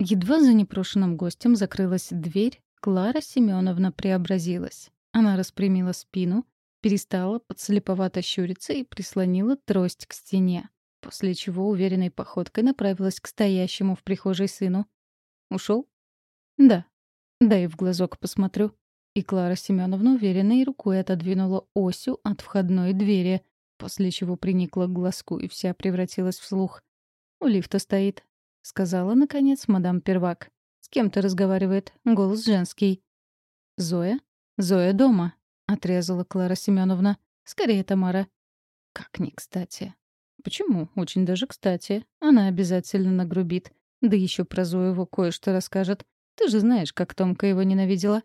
Едва за непрошенным гостем закрылась дверь, Клара Семеновна преобразилась. Она распрямила спину, перестала подслеповато щуриться и прислонила трость к стене, после чего уверенной походкой направилась к стоящему в прихожей сыну. Ушел? Да. Дай в глазок посмотрю. И Клара Семеновна уверенной рукой отодвинула осью от входной двери, после чего приникла к глазку и вся превратилась в слух. «У лифта стоит», — сказала, наконец, мадам Первак. «С кем то разговаривает? Голос женский». «Зоя? Зоя дома», — отрезала Клара Семеновна. «Скорее, Тамара». «Как не кстати». «Почему? Очень даже кстати. Она обязательно нагрубит. Да еще про Зоеву кое-что расскажет. Ты же знаешь, как Томка его ненавидела».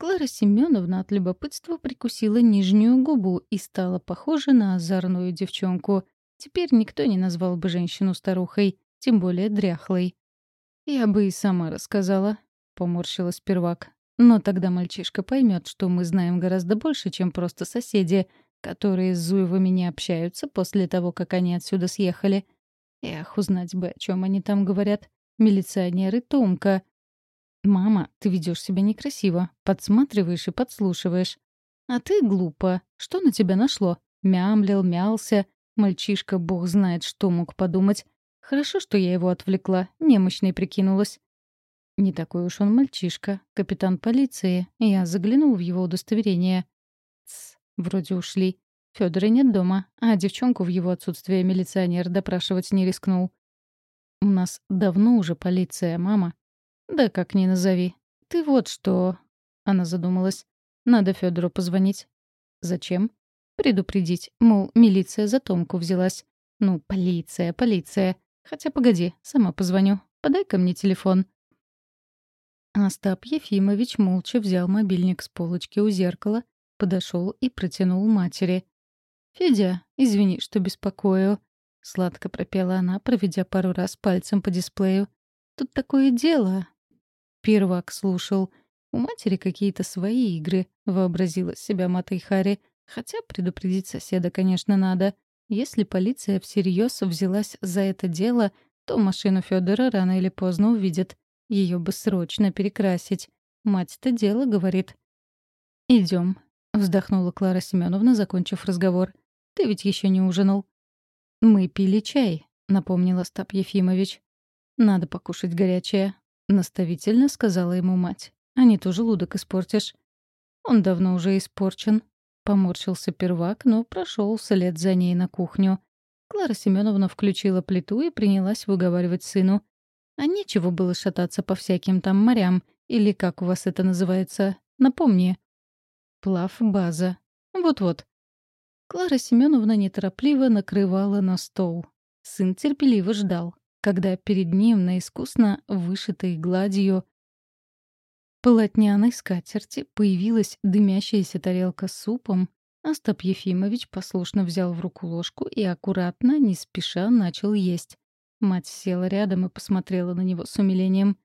Клара Семеновна от любопытства прикусила нижнюю губу и стала похожа на озорную девчонку. Теперь никто не назвал бы женщину старухой, тем более дряхлой. «Я бы и сама рассказала», — поморщилась первак. «Но тогда мальчишка поймет, что мы знаем гораздо больше, чем просто соседи, которые с Зуевыми не общаются после того, как они отсюда съехали. Эх, узнать бы, о чем они там говорят. Милиционеры Томка. «Мама, ты ведешь себя некрасиво. Подсматриваешь и подслушиваешь. А ты глупо. Что на тебя нашло? Мямлил, мялся. Мальчишка, бог знает, что мог подумать. Хорошо, что я его отвлекла, немощной прикинулась. Не такой уж он мальчишка, капитан полиции. Я заглянул в его удостоверение. Тсс, вроде ушли. Фёдора нет дома, а девчонку в его отсутствие милиционер допрашивать не рискнул. У нас давно уже полиция, мама. «Да как ни назови. Ты вот что...» Она задумалась. «Надо Федору позвонить». «Зачем?» «Предупредить. Мол, милиция за Томку взялась». «Ну, полиция, полиция. Хотя погоди, сама позвоню. Подай-ка мне телефон». Остап Ефимович молча взял мобильник с полочки у зеркала, подошел и протянул матери. «Федя, извини, что беспокою», — сладко пропела она, проведя пару раз пальцем по дисплею. «Тут такое дело. Первак слушал. У матери какие-то свои игры, вообразила себя матой Хари. Хотя предупредить соседа, конечно, надо. Если полиция всерьез взялась за это дело, то машину Федора рано или поздно увидят. Ее бы срочно перекрасить. Мать-то дело говорит. Идем, вздохнула Клара Семеновна, закончив разговор. Ты ведь еще не ужинал. Мы пили чай, напомнил Остап Ефимович. Надо покушать горячее. — наставительно сказала ему мать. «А не то желудок испортишь». «Он давно уже испорчен», — поморщился первак, но прошел вслед за ней на кухню. Клара Семеновна включила плиту и принялась выговаривать сыну. «А нечего было шататься по всяким там морям, или как у вас это называется, напомни». «Плав-база. Вот-вот». Клара Семеновна неторопливо накрывала на стол. Сын терпеливо ждал когда перед ним на искусно вышитой гладью полотняной скатерти появилась дымящаяся тарелка с супом, Остап Ефимович послушно взял в руку ложку и аккуратно, не спеша, начал есть. Мать села рядом и посмотрела на него с умилением.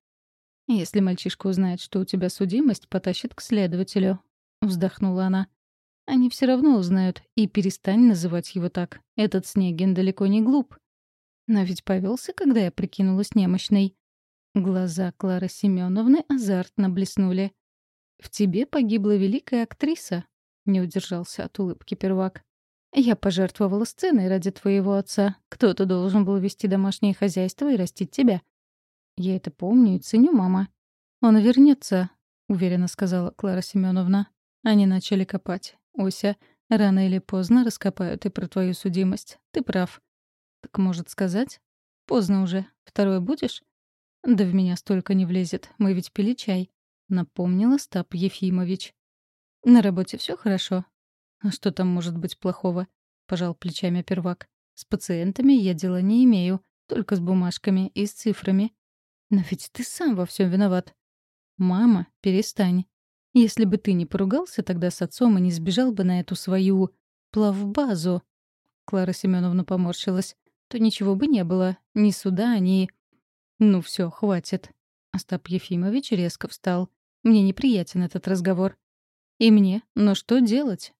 «Если мальчишка узнает, что у тебя судимость, потащит к следователю», — вздохнула она. «Они все равно узнают, и перестань называть его так. Этот Снегин далеко не глуп. Но ведь повелся, когда я прикинулась немощной. Глаза Клары Семеновны азартно блеснули. «В тебе погибла великая актриса», — не удержался от улыбки первак. «Я пожертвовала сценой ради твоего отца. Кто-то должен был вести домашнее хозяйство и растить тебя». «Я это помню и ценю, мама». «Он вернется, уверенно сказала Клара Семеновна. Они начали копать. «Ося, рано или поздно раскопают и про твою судимость. Ты прав. Так может сказать? Поздно уже. Второй будешь? Да в меня столько не влезет. Мы ведь пили чай. Напомнила Стап Ефимович. На работе все хорошо. А что там может быть плохого? Пожал плечами первак. С пациентами я дела не имею. Только с бумажками и с цифрами. Но ведь ты сам во всем виноват. Мама, перестань. Если бы ты не поругался тогда с отцом и не сбежал бы на эту свою плавбазу. Клара Семеновна поморщилась то ничего бы не было. Ни суда, ни... Ну все, хватит. Остап Ефимович резко встал. Мне неприятен этот разговор. И мне, но что делать?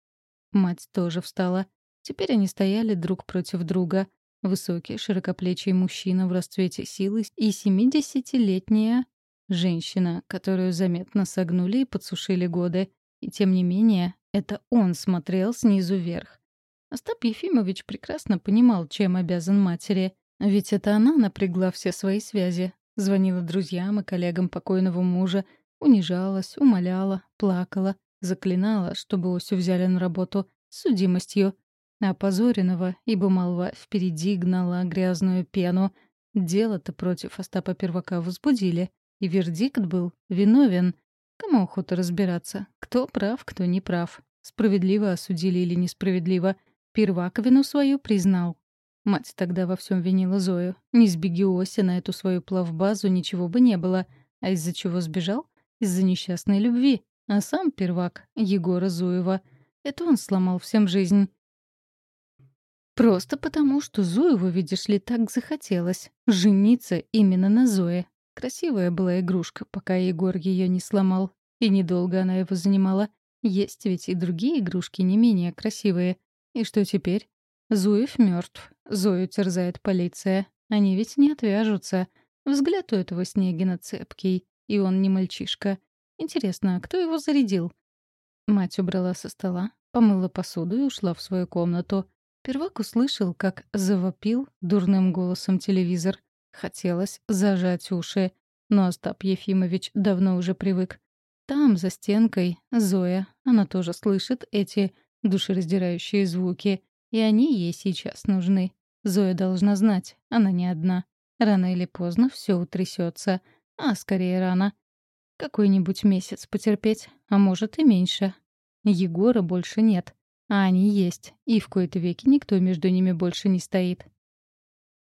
Мать тоже встала. Теперь они стояли друг против друга. Высокий, широкоплечий мужчина в расцвете силы и 70-летняя женщина, которую заметно согнули и подсушили годы. И тем не менее, это он смотрел снизу вверх. Остап Ефимович прекрасно понимал, чем обязан матери. Ведь это она напрягла все свои связи. Звонила друзьям и коллегам покойного мужа, унижалась, умоляла, плакала, заклинала, чтобы Осю взяли на работу с судимостью. Опозоренного, ибо молва впереди гнала грязную пену. Дело-то против Остапа Первака возбудили, и вердикт был виновен. Кому охота разбираться, кто прав, кто не прав. Справедливо осудили или несправедливо. Первак вину свою признал. Мать тогда во всем винила Зою. Не сбеги Ося на эту свою плавбазу, ничего бы не было. А из-за чего сбежал? Из-за несчастной любви. А сам первак, Егора Зуева. Это он сломал всем жизнь. Просто потому, что Зуеву, видишь ли, так захотелось. Жениться именно на Зое. Красивая была игрушка, пока Егор ее не сломал. И недолго она его занимала. Есть ведь и другие игрушки не менее красивые. И что теперь? Зуев мертв. Зою терзает полиция. Они ведь не отвяжутся. Взгляд у этого Снегина цепкий. И он не мальчишка. Интересно, кто его зарядил? Мать убрала со стола, помыла посуду и ушла в свою комнату. Первак услышал, как завопил дурным голосом телевизор. Хотелось зажать уши, но Остап Ефимович давно уже привык. Там, за стенкой, Зоя, она тоже слышит эти душераздирающие звуки, и они ей сейчас нужны. Зоя должна знать, она не одна. Рано или поздно все утрясется, а скорее рано. Какой-нибудь месяц потерпеть, а может и меньше. Егора больше нет. А они есть, и в кои-то веки никто между ними больше не стоит.